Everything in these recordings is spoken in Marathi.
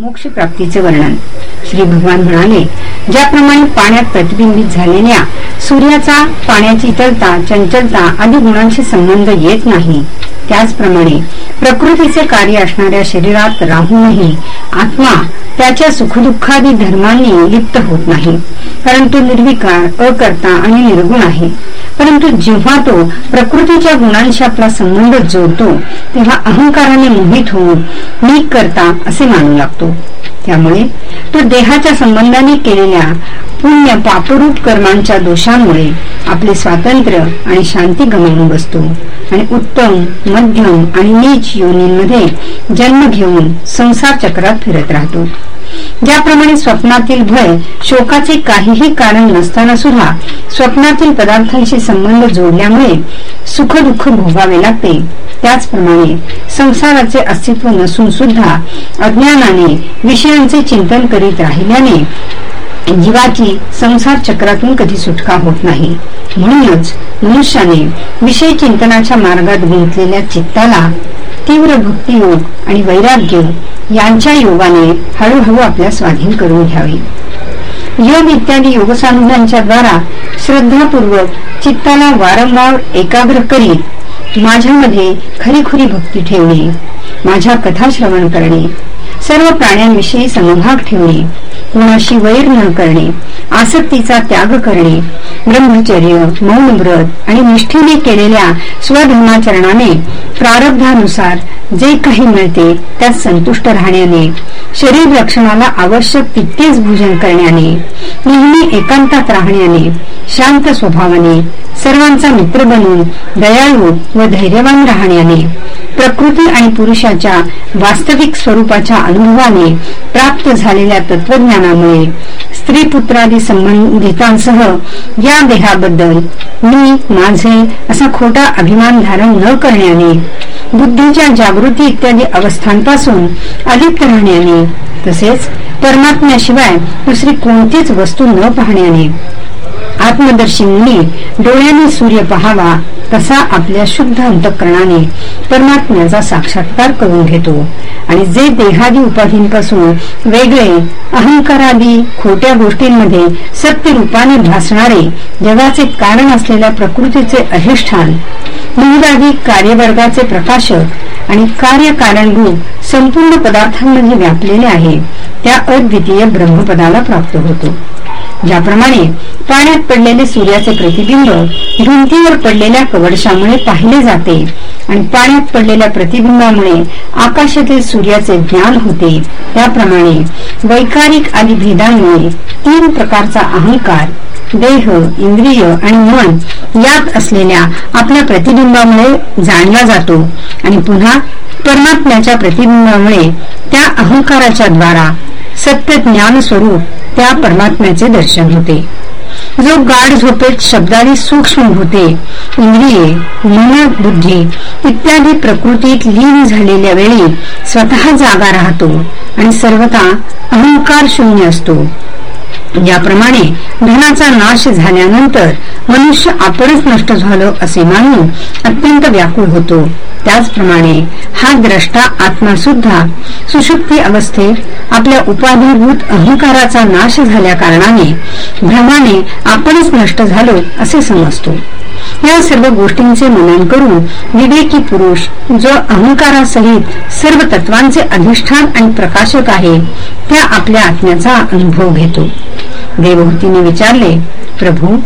मोक्ष प्राप्तीचे वर्णन. श्री भगवान म्हणाले ज्याप्रमाणे पाण्यात प्रतिबिंबित झालेल्या सूर्याचा पाण्याची इतरता चंचलता आदी गुणांशी संबंध येत नाही त्याचप्रमाणे प्रकृतीचे कार्य असणाऱ्या शरीरात राहूनही आत्मा त्याच्या सुखदुःखादी धर्मांनी लिप्त होत नाही. परंतु निर्विकार अकर्ता आणि निर्गुण आहे. परंतु जेव्हा तो प्रकृतीच्या गुणांशी आपला संबंध जोडतो तेव्हा अहंकाराने मोहित होऊन मी करता असे मानू लागतो. त्यामुळे तो देहाच्या संबंधाने केलेल्या पुण्य पापरूप कर्मांच्या दोषांमुळे आपले स्वातंत्र्य आणि शांती गमावून बसतो. आणि उत्तम मध्यम आणि नीच योनींमध्ये जन्म घेऊन संसार चक्रात फिरत राहतो. ज्याप्रमाणे स्वप्नातील भय शोकाचे काहीही कारण नसताना सुद्धा स्वप्नातील पदार्थांशी संबंध जोडल्यामुळे सुख दुःख भोगावे लागते. त्याचप्रमाणे संसाराचे अस्तित्व नसून सुद्धा अज्ञानाने विषयांचे चिंतन करीत राहिल्याने जीवाची संसार चक्रातून कधी सुटका होत नाही. म्हणूनच मनुष्याने विषय चिंतनाच्या मार्गात गुंतलेल्या चित्ताला तीव्र भक्तियोग आणि वैराग्य यांच्या योगाने हळूहळू आपल्या स्वाधीन करून घ्यावे. योग इत्यादी योगसाधनांच्या द्वारा श्रद्धापूर्वक चित्ताला वारंवार एकाग्र करीत माझ्यामध्ये खरीखुरी भक्ती ठेवणे माझ्या कथा श्रवण करणे सर्व प्राण्यांविषयी समभाग ठेवणे कुणाशी वैर न करणे आसक्तीचा त्याग करणे ब्रह्मचर्य मौन व्रत आणि निष्ठेने केलेल्या स्वधर्माचरणाने प्रारब्धानुसार जे काही मिळते त्यात संतुष्ट राहण्याने शरीर रक्षणाला आवश्यक तितकेच भोजन करण्याने नेहमी एकांतात राहण्याने शांत स्वभावाने सर्वांचा मित्र बनून दयाळू व धैर्यवान राहण्याने प्रकृती आणि पुरुषाच्या वास्तविक स्वरूपाच्या अनुभवाने प्राप्त झालेल्या तत्वज्ञानामुळे स्त्री पुत्रादी संबंधितांसह या देहाबद्दल मी माझे असा खोटा अभिमान धारण न करण्याने बुद्धीच्या जागृती इत्यादी अवस्थांपासून अलिप्त राहण्याने तसेच परमात्म्याशिवाय दुसरी कोणतीच वस्तू न पाहण्याने आत्मदर्शी डोळ्याने सूर्य पहावा तसा आपल्या शुद्ध अंतकरणाने परमात्म्याचा साक्षात्कार करून घेतो. आणि जे देहादी उपाधींपासून वेगळे अहंकारादी खोट्या गोष्टींमध्ये सत्य रूपाने भासणारे जगाचे कारण असलेल्या प्रकृतीचे अधिष्ठान मूलादी कार्यवर्गाचे प्रकाशक आणि कार्यकारणरूप संपूर्ण पदार्थांमध्ये व्यापलेले आहे त्या अद्वितीय ब्रह्मपदाला प्राप्त होतो. ज्याप्रमाणे पाण्यात पडलेले सूर्याचे प्रतिबिंब भिंतीवर पडलेल्या कवडशामुळे पाहिले जाते आणि पाण्यात पडलेल्या प्रतिबिंबामुळे आकाशातील सूर्याचे ज्ञान होते. त्याप्रमाणे वैकारिक आदी भेदांमुळे तीन प्रकारचा अहंकार देह इंद्रिय आणि मन यात असलेल्या आपल्या प्रतिबिंबामुळे जाणला जातो आणि पुन्हा परमात्म्याच्या प्रतिबिंबामुळे त्या अहंकाराच्या द्वारा सत्य ज्ञान स्वरूप त्या परमात्म्याचे दर्शन होते. जो गाढ झोपेत शब्दाने सूक्ष्म होते इंद्रिये मन बुद्धी इत्यादी प्रकृतीत लीन झालेल्या वेळी स्वतः जागा राहतो आणि सर्वता अहंकार शून्य असतो. ज्याप्रमाणे धनाचा नाश झाल्यानंतर मनुष्य आपणच नष्ट झालो असे मानून अत्यंत व्याकुळ होतो. त्याचप्रमाणे हा द्रष्टा आत्मा सुद्धा सुशुक्ती अवस्थेत आपल्या उपाधिभूत अहंकाराचा नाश झाल्या कारणाने भ्रमाने आपणच नष्ट झालो असे समजतो. या सर्व गोष्टींचे मनन करून विवेकी पुरुष जो अहंकारासहित सर्व तत्वांचे अधिष्ठान आणि प्रकाशक आहे त्या आपल्या आत्म्याचा अनुभव घेतो. देवहूतीने विचारले प्रभू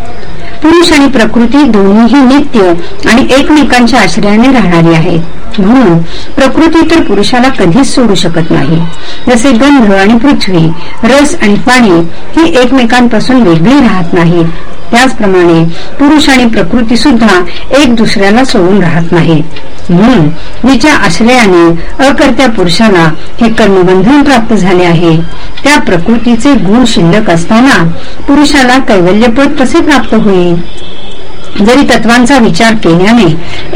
पुरुष आणि प्रकृती दोन्हीही नित्य आणि एकमेकांच्या आश्रयाने राहणारी आहेत. म्हणून प्रकृती तर पुरुषाला कधीच सोडू शकत नाही. जसे गंध आणि पृथ्वी रस आणि पाणी ही एकमेकांपासून वेगळी राहत नाहीत. त्याचप्रमाणे पुरुष आणि प्रकृती सुद्धा एक दुसऱ्याला सोडून राहत नाहीत. म्हणून जिच्या आश्रयाने अकर्त्या पुरुषाला हे कर्मबंधन प्राप्त झाले आहे. त्या प्रकृतीचे गुण शिल्लक असताना पुरुषाला कैवल्यपद कसे प्राप्त होईल? जरी तत्वांचा विचार केल्याने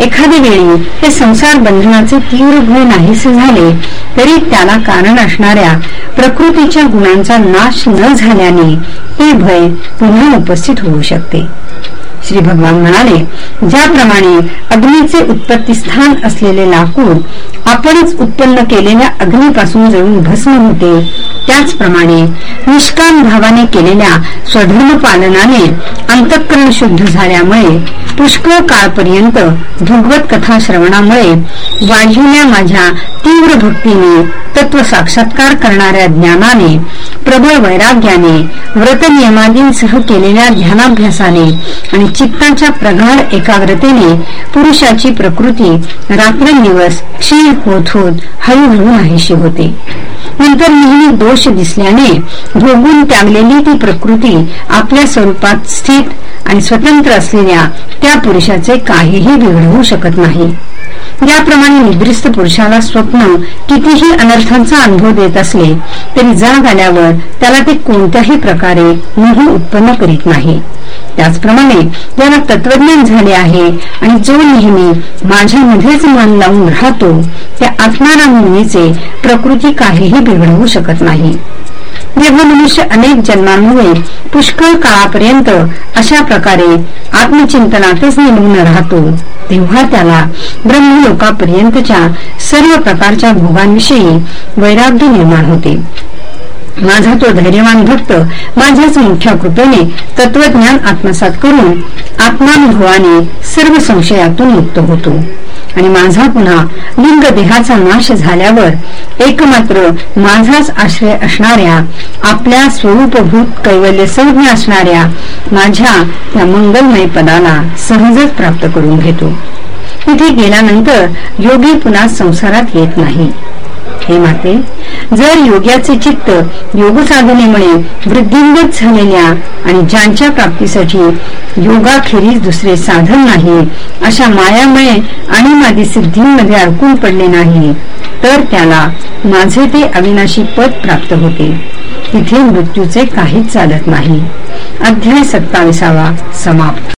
एखाद्या वेळी हे संसार बंधनाचे तीव्र गुण नाहीसे झाले तरी त्याला कारण असणाऱ्या प्रकृतीच्या गुणांचा नाश न झाल्याने ते भय पुन्हा उपस्थित होऊ शकते. श्री भगवान म्हणाले ज्याप्रमाणे अग्नीचे उत्पत्ती स्थान असलेले लाकूड आपणच उत्पन्न केलेल्या अग्नीपासून जळून भस्म होते. त्याचप्रमाणे निष्काम भावाने केलेल्या स्वधर्म पालनाने अंतःकरण शुद्ध झाल्यामुळे पुष्कळ काळपर्यंत भगवत कथा श्रवणामुळे वाढलेल्या माझ्या तीव्र भक्तीने तत्व साक्षात्कार करणाऱ्या ज्ञानाने प्रबळ वैराग्याने व्रत नियमादींसह केलेल्या ध्यानाभ्यासाने आणि चित्ताच्या प्रगाढ एकाग्रतेने पुरुषाची प्रकृती रात्रंदिवस क्षीण होत होत हळूहळू नाहीशी होते. नंतर नेहमी दोष दिसल्याने भोगून त्यागलेली ती प्रकृती आपल्या स्वरूपात स्थित आणि स्वतंत्र असलेल्या त्या पुरुषाचे काहीही बिघडवू शकत नाही. याप्रमाणे निद्रिस्त पुरुषाला स्वप्न कितीही अनर्थांचा अनुभव देत असले तरी जाग आल्यावर त्याला ते कोणत्याही प्रकारे मोह उत्पन्न करीत नाही. त्याचप्रमाणे ज्याला तत्वज्ञान झाले आहे आणि जो नेहमी माझ्यामध्येच मन लावून राहतो त्या आत्माराम मुनीचे प्रकृती काहीही बिघडवू शकत नाही. जेव्हा मनुष्य अनेक जन्मांमुळे पुष्कळ काळापर्यंत अशा प्रकारे आत्मचिंतनातच निमग्न राहतो. तेव्हा त्याला ब्रह्मलोकापर्यंतच्या सर्व प्रकारच्या भोगांविषयी वैराग्य निर्माण होते. माझा तो धैर्यवान भक्त माझ्याच मोठ्या कृपेने तत्वज्ञान आत्मसात करून आत्मानुभवाने सर्व संशयातून मुक्त होतो. आणि माझा पुन्हा लिंग देहाचा नाश झाल्यावर एकमात्र माझाच आश्रय असणाऱ्या आपल्या स्वरूपभूत कैवल्य संज्ञ असणाऱ्या माझ्या त्या मंगलमय पदाला सहजच प्राप्त करून घेतो. तिथे गेल्यानंतर योगी पुन्हा संसारात येत नाही. हे माते जर योग्याचे चित्त योग साधनेमुळे वृद्धिंगत झालेल्या आणि ज्यांच्या प्राप्तीसाठी योगाखेरीज दुसरे साधन नाही. अशा मायामय आणि माझी सिद्धींमध्ये अडकून पडले नाही. तर त्याला माझे ते अविनाशी पद प्राप्त होते. तिथे मृत्यूचे काहीच चालत नाही. अध्याय सत्ताविसावा समाप्त.